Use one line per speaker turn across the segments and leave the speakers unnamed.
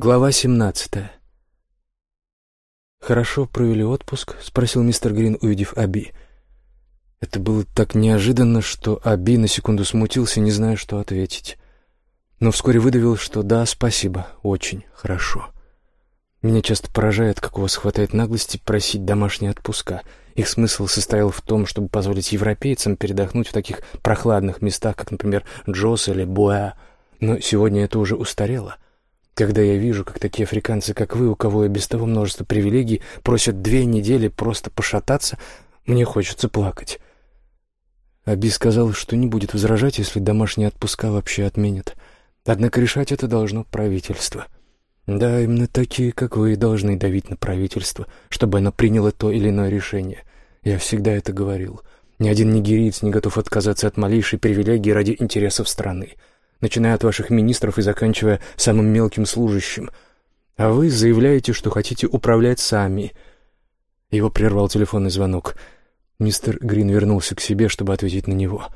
Глава 17 «Хорошо провели отпуск?» — спросил мистер Грин, увидев Аби. Это было так неожиданно, что Аби на секунду смутился, не зная, что ответить. Но вскоре выдавил, что «да, спасибо, очень хорошо». Меня часто поражает, как у вас хватает наглости просить домашние отпуска. Их смысл состоял в том, чтобы позволить европейцам передохнуть в таких прохладных местах, как, например, Джос или Буа. Но сегодня это уже устарело. Когда я вижу, как такие африканцы, как вы, у кого и без того множество привилегий, просят две недели просто пошататься, мне хочется плакать. Аби сказал, что не будет возражать, если домашние отпуска вообще отменят. Однако решать это должно правительство. — да, именно такие, как вы, должны давить на правительство, чтобы оно приняло то или иное решение. Я всегда это говорил. Ни один нигериец не готов отказаться от малейшей привилегии ради интересов страны, начиная от ваших министров и заканчивая самым мелким служащим. А вы заявляете, что хотите управлять сами. Его прервал телефонный звонок. Мистер Грин вернулся к себе, чтобы ответить на него.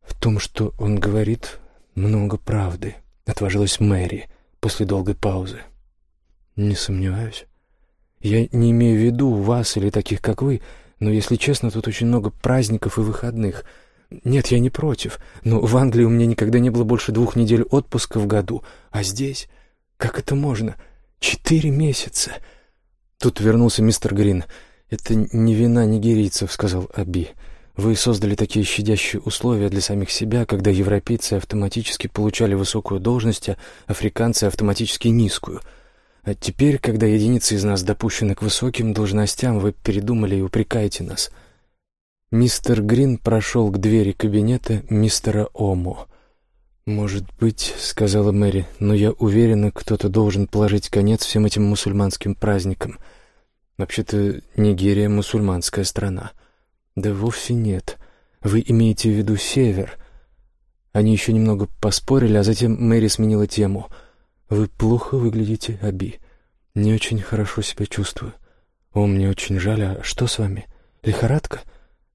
В том, что он говорит, много правды, отважилась Мэри после долгой паузы. «Не сомневаюсь. Я не имею в виду вас или таких, как вы, но, если честно, тут очень много праздников и выходных. Нет, я не против, но в Англии у меня никогда не было больше двух недель отпуска в году, а здесь... Как это можно? Четыре месяца!» Тут вернулся мистер Грин. «Это не вина нигерийцев», — сказал Аби. Вы создали такие щадящие условия для самих себя, когда европейцы автоматически получали высокую должность, а африканцы автоматически низкую. А теперь, когда единицы из нас допущены к высоким должностям, вы передумали и упрекаете нас. Мистер Грин прошел к двери кабинета мистера Омо. «Может быть, — сказала Мэри, — но я уверена, кто-то должен положить конец всем этим мусульманским праздникам. Вообще-то Нигерия — мусульманская страна». «Да вовсе нет. Вы имеете в виду север». Они еще немного поспорили, а затем Мэри сменила тему. «Вы плохо выглядите, Аби. Не очень хорошо себя чувствую. О, мне очень жаль. А что с вами? Лихорадка?»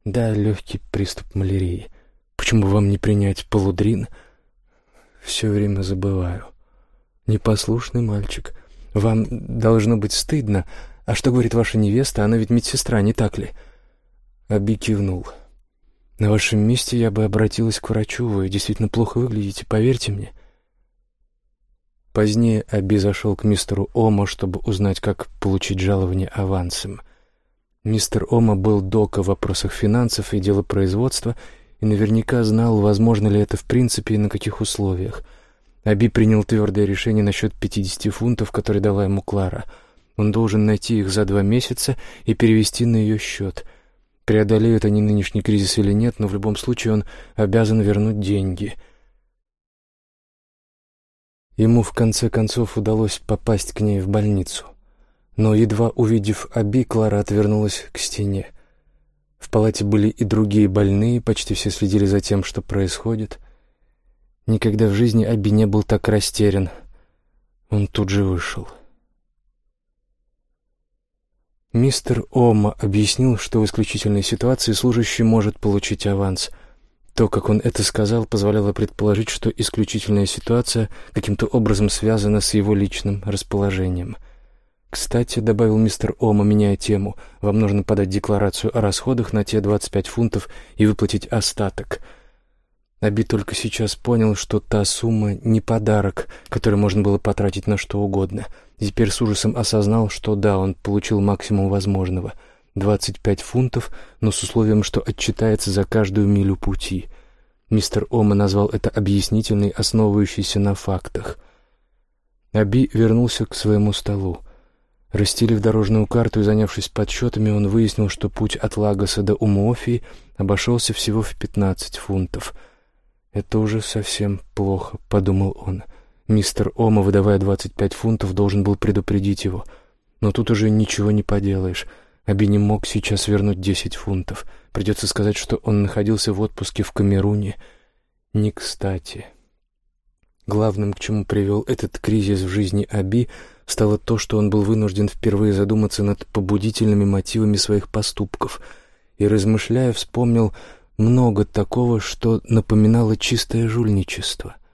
«Да, легкий приступ малярии. Почему вам не принять полудрин?» «Все время забываю. Непослушный мальчик. Вам должно быть стыдно. А что говорит ваша невеста? Она ведь медсестра, не так ли?» Аби кивнул. «На вашем месте я бы обратилась к врачу. Вы действительно плохо выглядите, поверьте мне». Позднее Аби зашел к мистеру Омо, чтобы узнать, как получить жалование авансом. Мистер Ома был дока в вопросах финансов и делопроизводства и наверняка знал, возможно ли это в принципе и на каких условиях. Аби принял твердое решение насчет 50 фунтов, которые дала ему Клара. Он должен найти их за два месяца и перевести на ее счет — Преодолеют они нынешний кризис или нет, но в любом случае он обязан вернуть деньги. Ему в конце концов удалось попасть к ней в больницу. Но, едва увидев Аби, Клара отвернулась к стене. В палате были и другие больные, почти все следили за тем, что происходит. Никогда в жизни Аби не был так растерян. Он тут же вышел. Мистер Ома объяснил, что в исключительной ситуации служащий может получить аванс. То, как он это сказал, позволяло предположить, что исключительная ситуация каким-то образом связана с его личным расположением. «Кстати», — добавил мистер Ома, меняя тему, — «вам нужно подать декларацию о расходах на те 25 фунтов и выплатить остаток». Аби только сейчас понял, что та сумма не подарок, который можно было потратить на что угодно — и теперь с ужасом осознал, что да, он получил максимум возможного — 25 фунтов, но с условием, что отчитается за каждую милю пути. Мистер Ома назвал это объяснительной, основывающейся на фактах. Аби вернулся к своему столу. Расстелив дорожную карту и занявшись подсчетами, он выяснил, что путь от Лагоса до Умуофии обошелся всего в 15 фунтов. «Это уже совсем плохо», — подумал он. — Мистер Ома, выдавая двадцать пять фунтов, должен был предупредить его. Но тут уже ничего не поделаешь. Аби не мог сейчас вернуть десять фунтов. Придется сказать, что он находился в отпуске в Камеруне. Не кстати. Главным, к чему привел этот кризис в жизни Аби, стало то, что он был вынужден впервые задуматься над побудительными мотивами своих поступков. И, размышляя, вспомнил много такого, что напоминало чистое жульничество —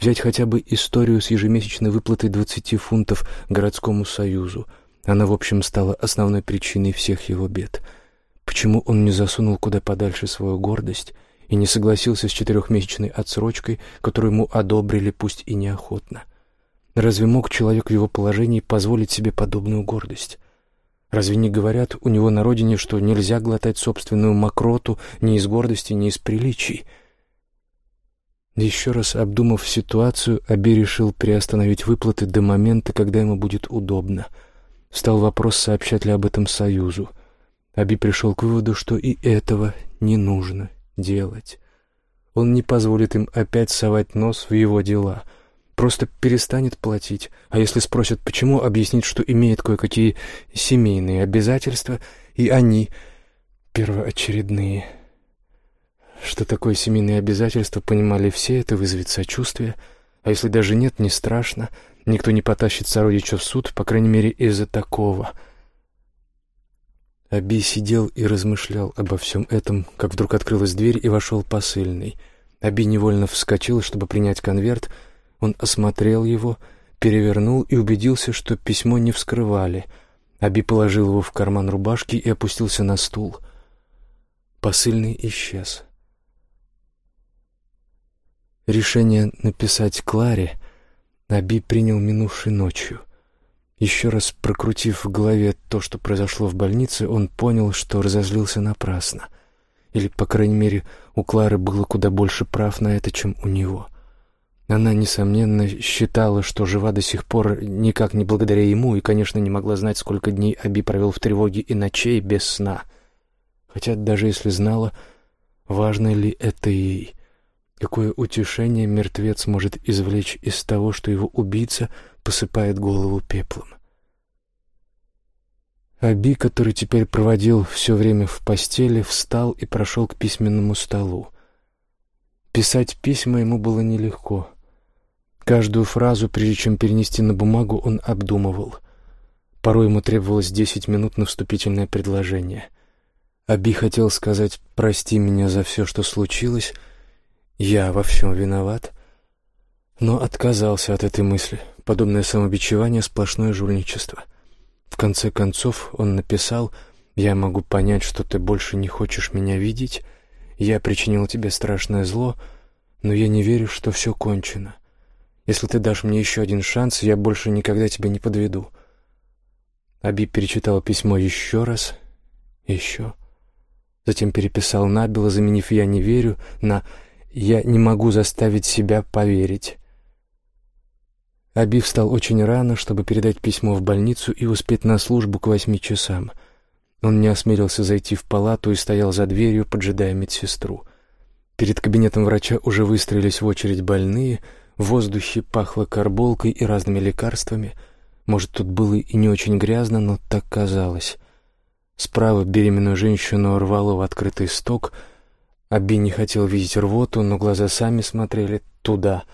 Взять хотя бы историю с ежемесячной выплатой 20 фунтов городскому союзу. Она, в общем, стала основной причиной всех его бед. Почему он не засунул куда подальше свою гордость и не согласился с четырехмесячной отсрочкой, которую ему одобрили, пусть и неохотно? Разве мог человек в его положении позволить себе подобную гордость? Разве не говорят у него на родине, что нельзя глотать собственную мокроту ни из гордости, ни из приличий? Еще раз обдумав ситуацию, Аби решил приостановить выплаты до момента, когда ему будет удобно. Стал вопрос, сообщать ли об этом Союзу. Аби пришел к выводу, что и этого не нужно делать. Он не позволит им опять совать нос в его дела — просто перестанет платить, а если спросят, почему, объяснит, что имеет кое-какие семейные обязательства, и они первоочередные. Что такое семейные обязательства, понимали все, это вызовет сочувствие, а если даже нет, не страшно, никто не потащит сородича в суд, по крайней мере, из-за такого. Аби сидел и размышлял обо всем этом, как вдруг открылась дверь и вошел посыльный. Аби невольно вскочил, чтобы принять конверт — он осмотрел его, перевернул и убедился, что письмо не вскрывали. Аби положил его в карман рубашки и опустился на стул. Посыльный исчез. Решение написать Кларе Аби принял минувшей ночью. Еще раз прокрутив в голове то, что произошло в больнице, он понял, что разозлился напрасно. Или, по крайней мере, у Клары было куда больше прав на это, чем у него. Она, несомненно, считала, что жива до сих пор никак не благодаря ему и, конечно, не могла знать, сколько дней Аби провел в тревоге и ночей без сна. Хотя даже если знала, важно ли это ей, какое утешение мертвец может извлечь из того, что его убийца посыпает голову пеплом. Аби, который теперь проводил все время в постели, встал и прошел к письменному столу. Писать письма ему было нелегко — Каждую фразу, прежде чем перенести на бумагу, он обдумывал. Порой ему требовалось десять минут на вступительное предложение. Аби хотел сказать «прости меня за все, что случилось», «я во всем виноват», но отказался от этой мысли. Подобное самобичевание — сплошное жульничество. В конце концов он написал «Я могу понять, что ты больше не хочешь меня видеть, я причинил тебе страшное зло, но я не верю, что все кончено». Если ты дашь мне еще один шанс, я больше никогда тебя не подведу». Аби перечитал письмо еще раз, еще. Затем переписал набело, заменив «я не верю» на «я не могу заставить себя поверить». Аби встал очень рано, чтобы передать письмо в больницу и успеть на службу к восьми часам. Он не осмелился зайти в палату и стоял за дверью, поджидая медсестру. Перед кабинетом врача уже выстроились в очередь больные — в воздухе пахло карболкой и разными лекарствами. Может, тут было и не очень грязно, но так казалось. Справа беременную женщину рвало в открытый сток. Аби не хотел видеть рвоту, но глаза сами смотрели туда.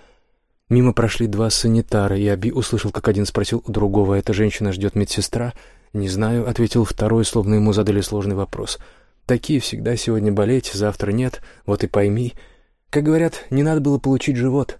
Мимо прошли два санитара, и Аби услышал, как один спросил у другого, «Эта женщина ждет медсестра?» «Не знаю», — ответил второй, словно ему задали сложный вопрос. «Такие всегда сегодня болеть, завтра нет, вот и пойми. Как говорят, не надо было получить живот».